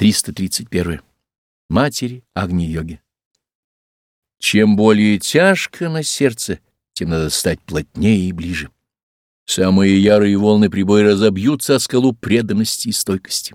331. Матери Агни-йоги. Чем более тяжко на сердце, тем надо стать плотнее и ближе. Самые ярые волны прибоя разобьются о скалу преданности и стойкости.